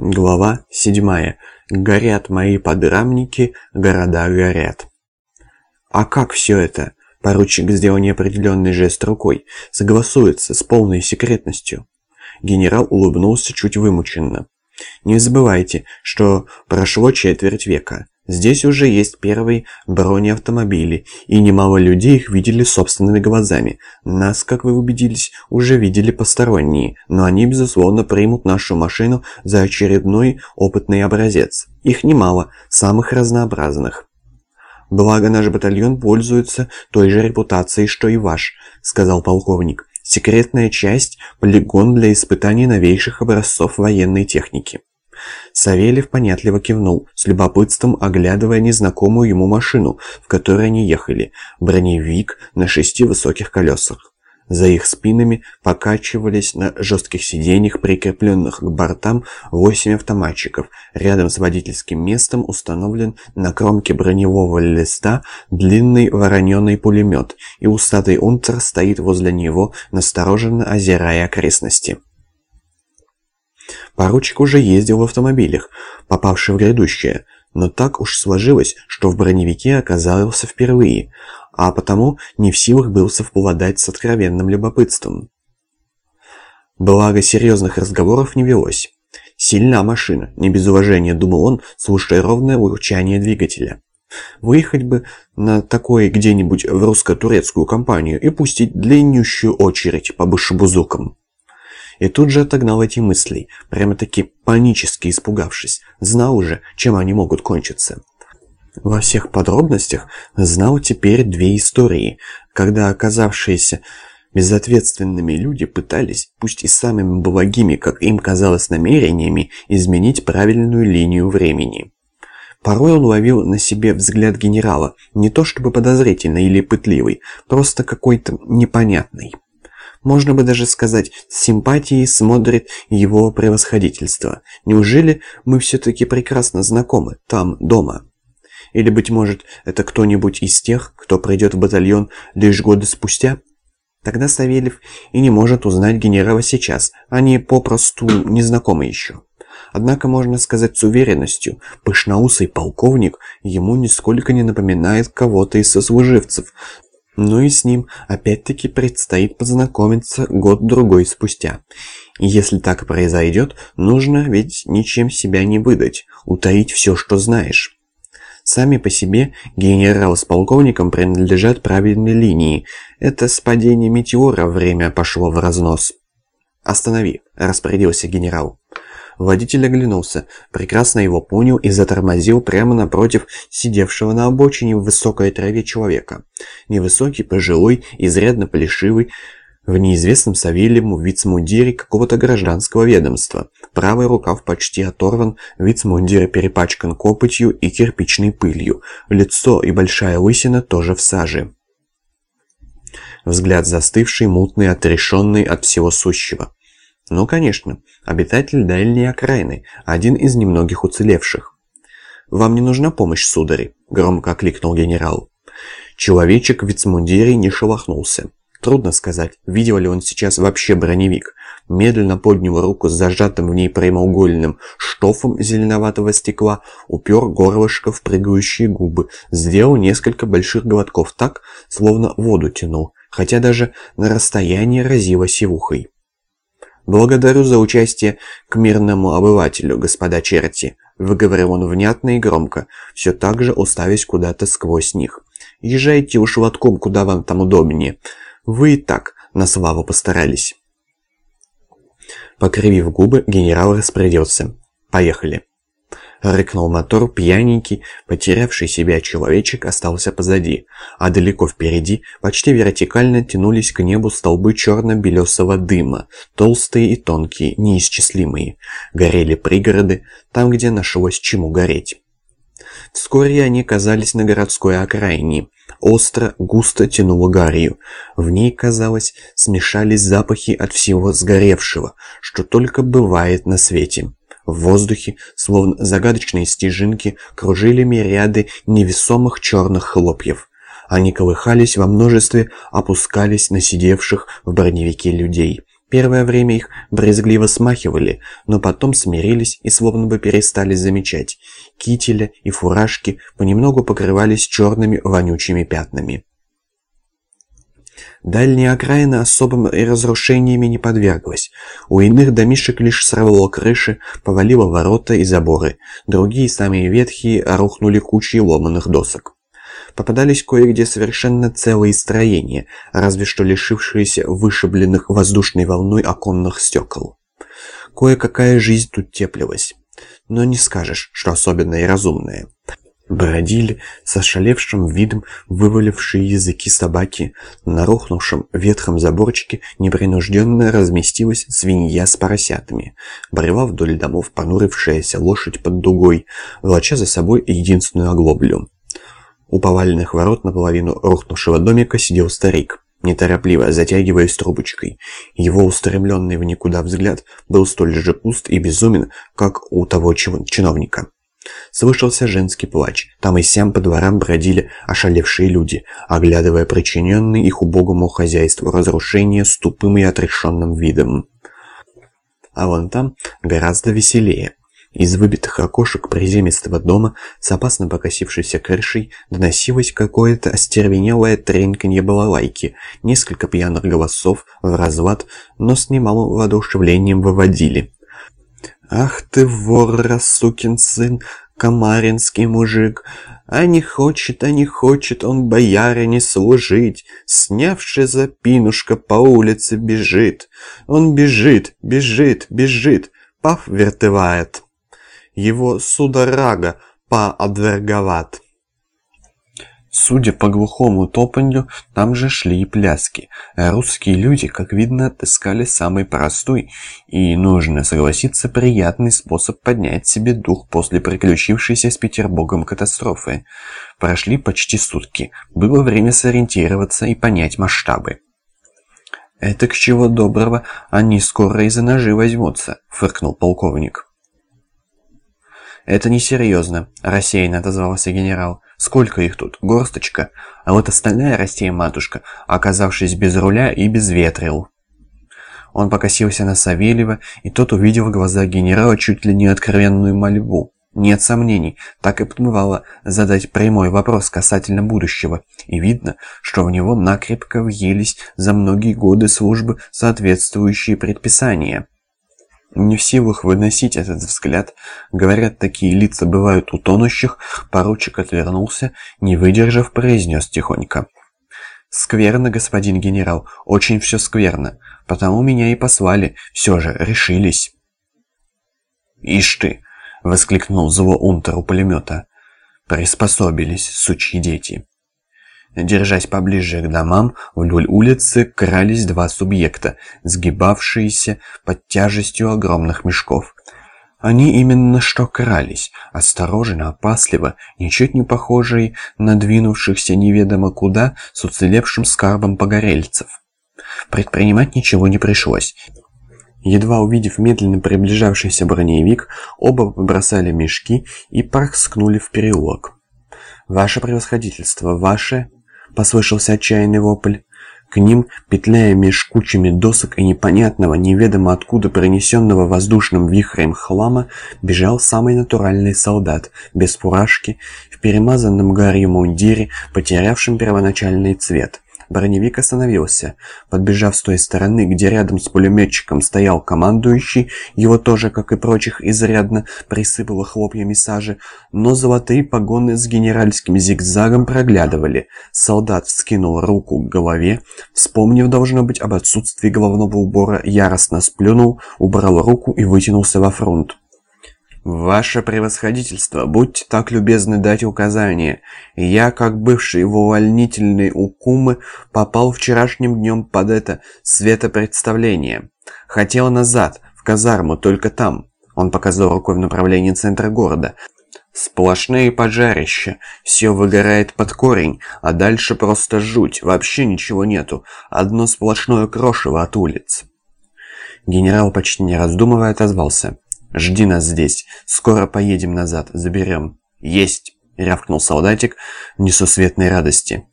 Глава 7. Горят мои подрамники, города горят. А как все это? Поручик сделал неопределенный жест рукой. Согласуется с полной секретностью. Генерал улыбнулся чуть вымученно. Не забывайте, что прошло четверть века. Здесь уже есть первые бронеавтомобили, и немало людей их видели собственными глазами. Нас, как вы убедились, уже видели посторонние, но они, безусловно, примут нашу машину за очередной опытный образец. Их немало, самых разнообразных. «Благо наш батальон пользуется той же репутацией, что и ваш», — сказал полковник. «Секретная часть — полигон для испытаний новейших образцов военной техники». Савельев понятливо кивнул, с любопытством оглядывая незнакомую ему машину, в которой они ехали, броневик на шести высоких колесах. За их спинами покачивались на жестких сиденьях, прикрепленных к бортам, восемь автоматчиков. Рядом с водительским местом установлен на кромке броневого листа длинный вороненый пулемет, и усатый унтер стоит возле него, настороженно озирая окрестности. Поручик уже ездил в автомобилях, попавший в грядущее, но так уж сложилось, что в броневике оказался впервые, а потому не в силах был совпадать с откровенным любопытством. Благо, серьезных разговоров не велось. Сильна машина, не без уважения, думал он, слушая ровное урчание двигателя. Выехать бы на такое где-нибудь в русско-турецкую компанию и пустить длиннющую очередь по башебузукам. И тут же отогнал эти мысли, прямо-таки панически испугавшись. Знал уже, чем они могут кончиться. Во всех подробностях знал теперь две истории, когда оказавшиеся безответственными люди пытались, пусть и самыми благими, как им казалось, намерениями, изменить правильную линию времени. Порой он ловил на себе взгляд генерала, не то чтобы подозрительный или пытливый, просто какой-то непонятный. Можно бы даже сказать, с симпатией смотрит его превосходительство. Неужели мы все-таки прекрасно знакомы там, дома? Или, быть может, это кто-нибудь из тех, кто придет в батальон лишь годы спустя? Тогда Савельев и не может узнать генерала сейчас, они попросту не знакомы еще. Однако можно сказать с уверенностью, пышноусый полковник ему нисколько не напоминает кого-то из сослуживцев, но и с ним опять-таки предстоит познакомиться год-другой спустя. Если так произойдет, нужно ведь ничем себя не выдать, утаить все, что знаешь. Сами по себе генерал с полковником принадлежат правильной линии. Это с падения метеора время пошло в разнос. «Останови», – распорядился генерал. Водитель оглянулся, прекрасно его понял и затормозил прямо напротив сидевшего на обочине в высокой траве человека. Невысокий, пожилой, изрядно плешивый, в неизвестном Савельеву вицмундире какого-то гражданского ведомства. Правый рукав почти оторван, вицмундир перепачкан копотью и кирпичной пылью. Лицо и большая лысина тоже в саже. Взгляд застывший, мутный, отрешенный от всего сущего. Ну, конечно, обитатель дальней окраины, один из немногих уцелевших. «Вам не нужна помощь, сударь?» – громко окликнул генерал. Человечек в вицмундире не шелохнулся. Трудно сказать, видел ли он сейчас вообще броневик. Медленно поднял руку с зажатым в ней прямоугольным штофом зеленоватого стекла, упер горлышко в прыгающие губы, сделал несколько больших глотков так, словно воду тянул, хотя даже на расстоянии разило сивухой. «Благодарю за участие к мирному обывателю, господа черти», — выговорил он внятно и громко, все так же уставясь куда-то сквозь них. «Езжайте уж лотком, куда вам там удобнее. Вы и так на славу постарались». Покривив губы, генерал распорядился. «Поехали». Рыкнул мотор, пьяненький, потерявший себя человечек остался позади, а далеко впереди, почти вертикально тянулись к небу столбы черно-белесого дыма, толстые и тонкие, неисчислимые. Горели пригороды, там, где нашлось чему гореть. Вскоре они оказались на городской окраине. Остро, густо тянуло гарью. В ней, казалось, смешались запахи от всего сгоревшего, что только бывает на свете. В воздухе, словно загадочные стежинки, кружили мириады невесомых черных хлопьев. Они колыхались во множестве, опускались на сидевших в броневике людей. Первое время их брезгливо смахивали, но потом смирились и словно бы перестали замечать. Кителя и фуражки понемногу покрывались черными вонючими пятнами. Дальняя окраина особым разрушениями не подверглась. У иных домишек лишь сорвало крыши, повалило ворота и заборы. Другие, самые ветхие, рухнули кучей ломаных досок. Попадались кое-где совершенно целые строения, разве что лишившиеся вышибленных воздушной волной оконных стекол. Кое-какая жизнь тут теплилась. Но не скажешь, что особенная и разумная. Бродили с ошалевшим видом вывалившие языки собаки. На рухнувшем ветхом заборчике непринужденно разместилась свинья с поросятами. Брела вдоль домов понурившаяся лошадь под дугой, волоча за собой единственную оглоблю. У поваленных ворот наполовину рухнувшего домика сидел старик, неторопливо затягиваясь трубочкой. Его устремленный в никуда взгляд был столь же пуст и безумен, как у того чиновника. Слышался женский плач. Там и сям по дворам бродили ошалевшие люди, оглядывая причиненные их убогому хозяйству разрушения с тупым и отрешенным видом. А вон там гораздо веселее. Из выбитых окошек приземистого дома с опасно покосившейся крышей доносилось какое-то остервенелое треньканье балалайки, несколько пьяных голосов в разлад, но с немалым воодушевлением выводили. «Ах ты, вор, сукин сын, комаринский мужик! А не хочет, а не хочет он боярине служить, снявши запинушка по улице бежит. Он бежит, бежит, бежит, пав вертывает» его судорога поотверговат. Судя по глухому топанью, там же шли и пляски. Русские люди, как видно, отыскали самый простой и, нужно согласиться, приятный способ поднять себе дух после приключившейся с Петербургом катастрофы. Прошли почти сутки. Было время сориентироваться и понять масштабы. «Это к чего доброго, они скоро из-за ножи возьмутся», — фыркнул полковник. «Это несерьезно», – рассеянно отозвался генерал. «Сколько их тут? Горсточка. А вот остальная Растея-матушка, оказавшись без руля и без ветрил». Он покосился на Савельева, и тот увидел в глазах генерала чуть ли не откровенную мольбу. Нет сомнений, так и подмывало задать прямой вопрос касательно будущего, и видно, что в него накрепко въелись за многие годы службы соответствующие предписания. Не в силах выносить этот взгляд, говорят, такие лица бывают у тонущих, поручик отвернулся, не выдержав, произнес тихонько. «Скверно, господин генерал, очень все скверно, потому меня и послали, все же решились». «Ишь ты!» — воскликнул зло унтер у пулемета. «Приспособились, сучьи дети». Держась поближе к домам, вдоль улицы крались два субъекта, сгибавшиеся под тяжестью огромных мешков. Они именно что крались, осторожно, опасливо, ничуть не похожие на двинувшихся неведомо куда с уцелевшим скарбом погорельцев. Предпринимать ничего не пришлось. Едва увидев медленно приближавшийся броневик, оба бросали мешки и порскнули в переулок. «Ваше превосходительство, ваше...» послышался отчаянный вопль. К ним, петляя меж кучами досок и непонятного, неведомо откуда принесенного воздушным вихрем хлама, бежал самый натуральный солдат, без фуражки, в перемазанном гарью мундире, потерявшем первоначальный цвет. Броневик остановился. Подбежав с той стороны, где рядом с пулеметчиком стоял командующий, его тоже, как и прочих, изрядно присыпало хлопьями сажи, но золотые погоны с генеральским зигзагом проглядывали. Солдат вскинул руку к голове, вспомнив, должно быть, об отсутствии головного убора, яростно сплюнул, убрал руку и вытянулся во фронт. «Ваше превосходительство, будьте так любезны дать указание. Я, как бывший в увольнительной у Кумы, попал вчерашним днем под это светопредставление. Хотел назад, в казарму, только там». Он показал рукой в направлении центра города. Сплошные пожарища, все выгорает под корень, а дальше просто жуть, вообще ничего нету, одно сплошное крошево от улиц. Генерал почти не раздумывая отозвался. «Жди нас здесь. Скоро поедем назад. Заберем». «Есть!» — рявкнул солдатик в несусветной радости.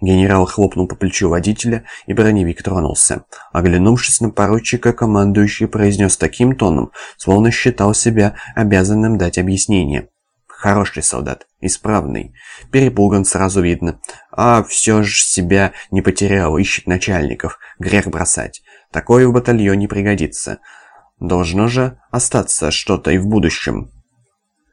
Генерал хлопнул по плечу водителя, и броневик тронулся. Оглянувшись на поручика, командующий произнес таким тоном, словно считал себя обязанным дать объяснение. Хороший солдат, исправный. Перепуган сразу видно. А все же себя не потерял, ищет начальников. Грех бросать. Такое в батальоне пригодится. Должно же остаться что-то и в будущем.